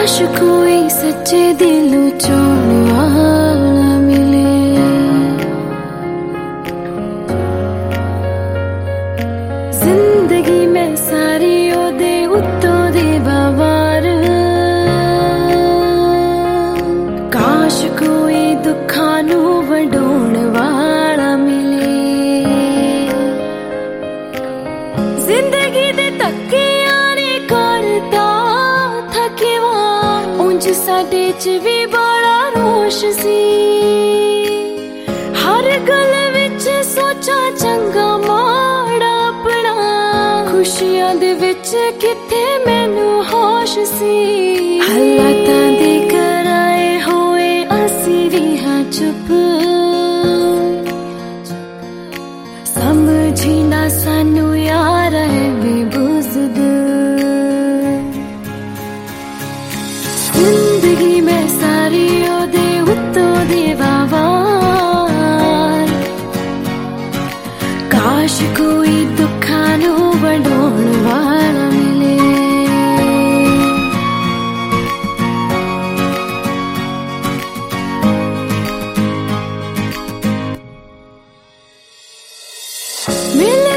ਕਾਸ਼ ਕੋਈ ਸੱਚੇ ਦਿਲੋਂ ਚਾਹਣ ਸਾਡੇ ਚ ਵੀ ਬੜਾ ਰੋਸ਼ ਸੀ। ਹਰ ਗੱਲ ਵਿੱਚ ਸੋਚਾਂ ਚੰਗਾ ਮਾੜਾ ਆਪਣਾ। ਖੁਸ਼ੀਆਂ ਦੇ ਵਿੱਚ ਕਿੱਥੇ ਮੈਨੂੰ ਹੋਸ਼ ਸੀ। ਹਾਲਾਤਾਂ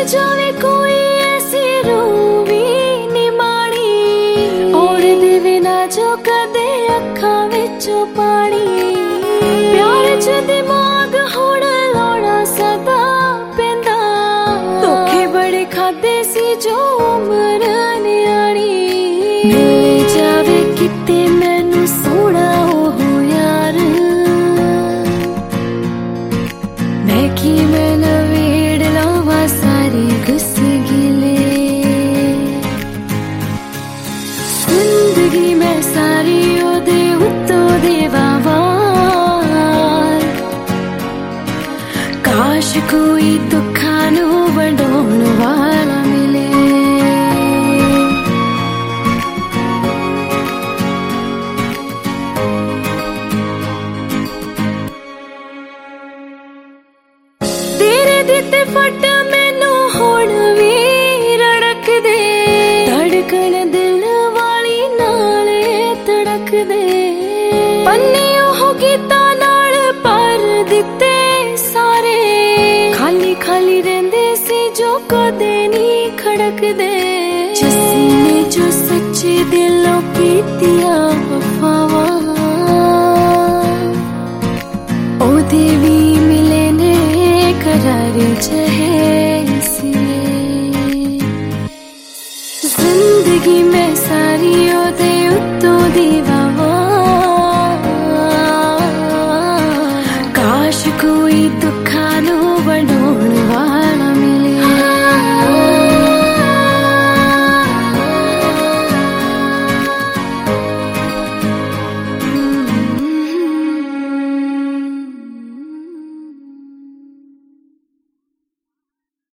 ਜਾਵੇ ਕੋਈ ਐਸੀ ਰੂਹ ਵੀ ਨਿਮਾਣੀ ਔਰ ਦੇਵੇ ਨਾ ਜੋ ਕਦੇ ਅੱਖਾਂ ਵਿੱਚੋਂ ਪਾਣੀ। ਪਿਆਰ ਚ ਕਾਸ਼ ਕੋਈ ਦੁੱਖਾਂ ਨੂੰ ਵੰਡਾਉਣ ਵਾਲਾ ਮਿਲੇ। ਤੇਰੇ ਦਿੱਤੇ ਫੱਟ ਮੈਨੂੰ ਹੁਣ ਵੀ ਰੜਕਦੇ। ਧੜਕਣ ਦਿਲ ਵਾਲੀ ਨਾਲੇ ਤੜਕਦੇ। ਪੰਨੇ ਉਹ ਗੀਤਾਂ ਨਾਲ ਭਰ ਦਿੱਤੇ ਕਦੇ ਨਹੀਂ ਖੜਕਦੇ। ਜੱਸੀ ਨੇ ਜੋ ਸੱਚੇ ਦਿਲੋਂ ਕੀਤੀਆਂ ਵਫਾਵਾਂ। ਉਹਦੇ ਵੀ ਮਿਲੇ ਨੇ ਕਰਾਰ ਚਹੇ ਸੀ ਜ਼ਿੰਦਗੀ ਮੈਂ ਸਾਰੀ ਉਹਦੇ ਉੱਤੋਂ ਦੀ